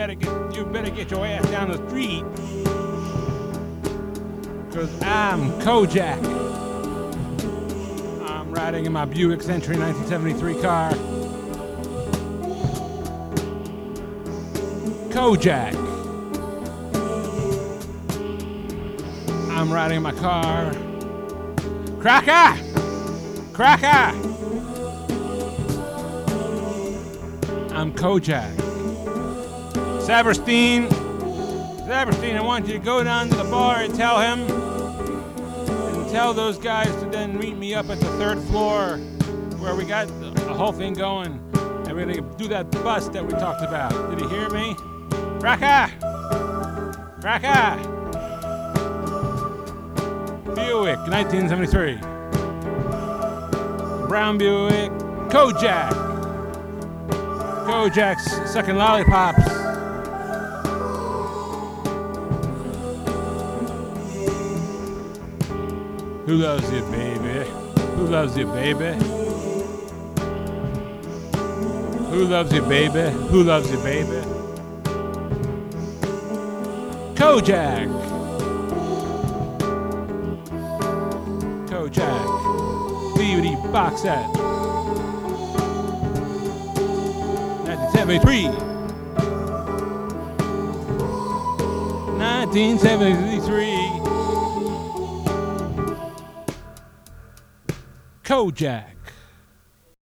better get you better get your ass down the street. Cause I'm Kojak. I'm riding in my Buick Century 1973 car. Kojak. I'm riding in my car. Crocker! Crocker! I'm Kojak. Saperstein, Saperstein, I want you to go down to the bar and tell him, and tell those guys to then meet me up at the third floor where we got the, whole thing going. And we're gonna do that bust that we talked about. Did you hear me? Crocker! Crocker! Buick, 1973. Brown Buick, Kojak. Kojak's sucking lollipops. Who loves you, baby? Who loves you, baby? Who loves you, baby? Who loves you, baby? Kojak. Kojak. DVD box set. 1973. 1973. Kojak.